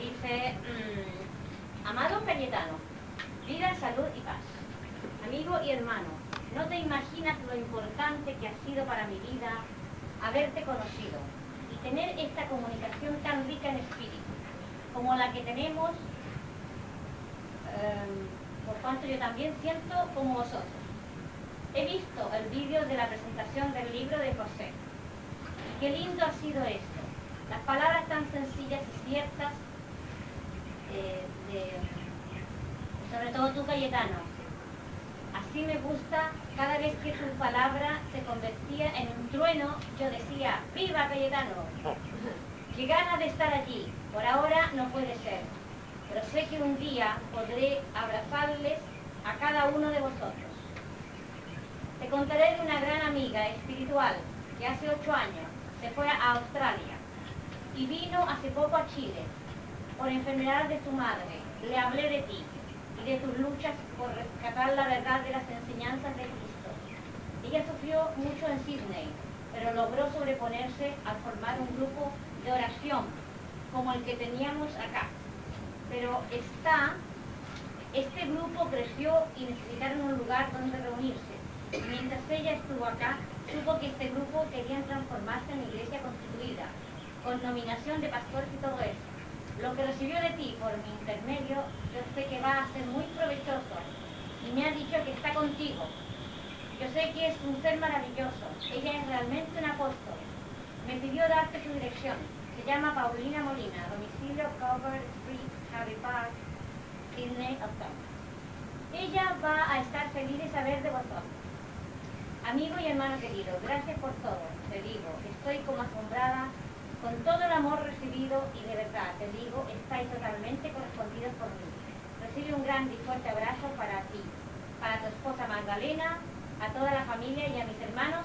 Dice, mm, amado Cayetano, vida, salud y paz. Amigo y hermano, no te imaginas lo importante que ha sido para mi vida haberte conocido y tener esta comunicación tan rica en espíritu, como la que tenemos, em, por cuanto yo también siento como vosotros. He visto el vídeo de la presentación del libro de José. Qué lindo ha sido esto. Las palabras tan sencillas y ciertas, eh, sobre todo tú, Cayetano. Así me gusta, cada vez que tu palabra se convertía en un trueno, yo decía, ¡Viva Cayetano! ¡Qué gana de estar allí! Por ahora no puede ser, pero sé que un día podré abrazarles a cada uno de vosotros. Te contaré de una gran amiga espiritual que hace ocho años se fue a Australia y vino hace poco a Chile por enfermedad de su madre. Le hablé de ti y de tus luchas por rescatar la verdad de las enseñanzas de Cristo. Ella sufrió mucho en Sydney, pero logró sobreponerse al formar un grupo de oración como el que teníamos acá. Pero está, este grupo creció y necesitaron un lugar donde reunirse Mientras ella estuvo acá, supo que este grupo querían transformarse en iglesia constituida, con nominación de pastores y todo eso. Lo que recibió de ti por mi intermedio, yo sé que va a ser muy provechoso y me ha dicho que está contigo. Yo sé que es un ser maravilloso. Ella es realmente un apóstol. Me pidió darte su dirección. Se llama Paulina Molina, domicilio Cover Street, Harry Park, Sydney, Australia. Ella va a estar feliz de saber de vosotros. Amigo y hermano querido, gracias por todo, te digo, estoy como asombrada con todo el amor recibido y de verdad, te digo, estáis totalmente correspondidos por mí. Recibe un gran y fuerte abrazo para ti, para tu esposa Magdalena, a toda la familia y a mis hermanos